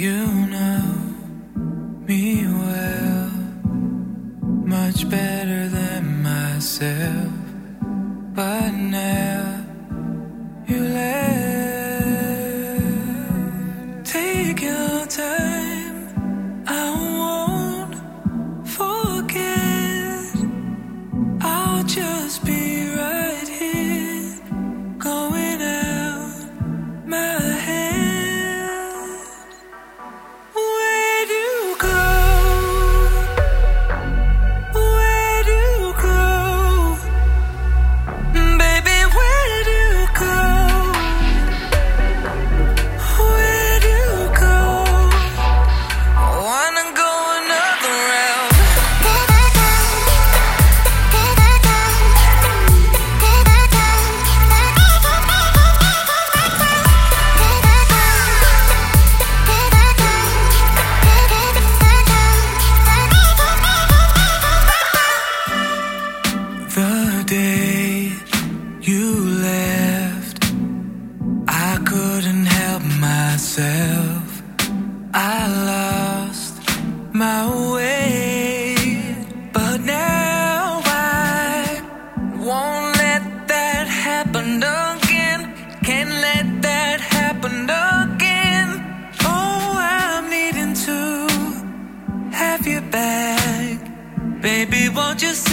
You know me well, much better than myself, but now. lost my way, but now I won't let that happen again. Can't let that happen again. Oh, I'm needing to have you back, baby. Won't you?